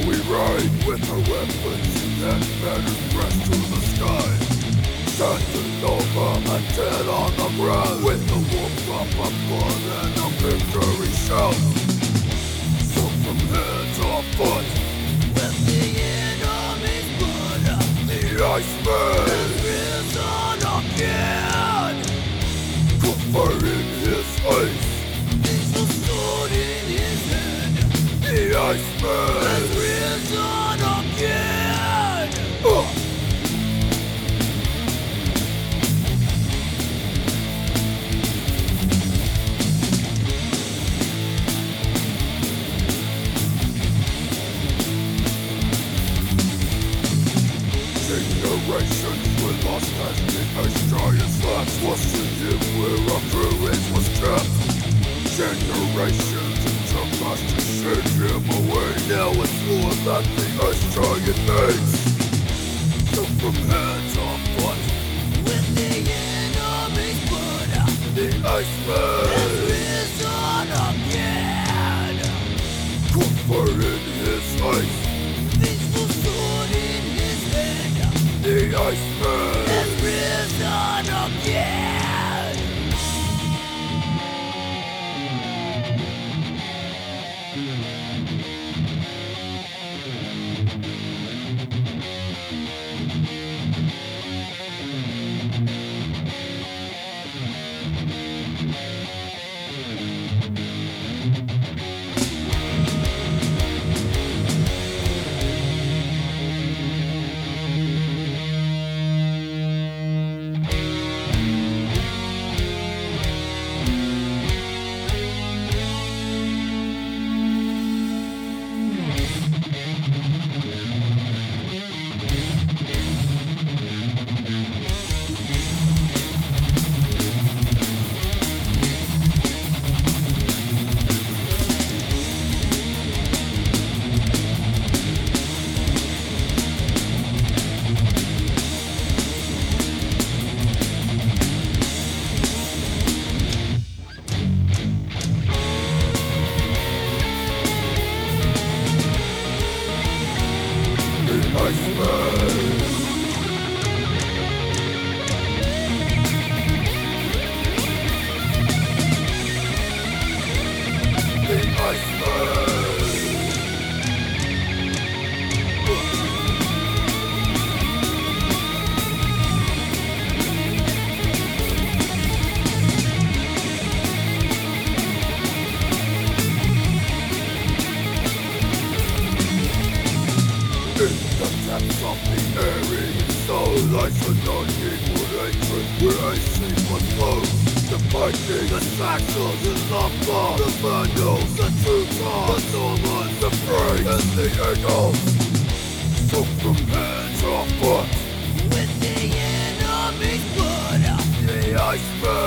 the we ride with our weapons and banners pressed to the sky. Standing over and dead on the ground with the wolf of blood and a victory shout. So from head to foot, With the enemy's blood the Iceman has risen again. converting his ice. There's a sword in his hand The Iceman. Generations were lost as giants where our was kept. Generations us to send him away. Now it's war that the ice giant makes. So from head to foot, With the enemy's blood the has Iceman risen again. converted his ice. The depths of the airy soul lies an unequal hatred where I see must flow. The Vikings, the Saxons, the Mob, the Vandals, the Teutons, the Normans, the Franks, and the Angles. So from head to foot, With the enemy's blood the Iceman has risen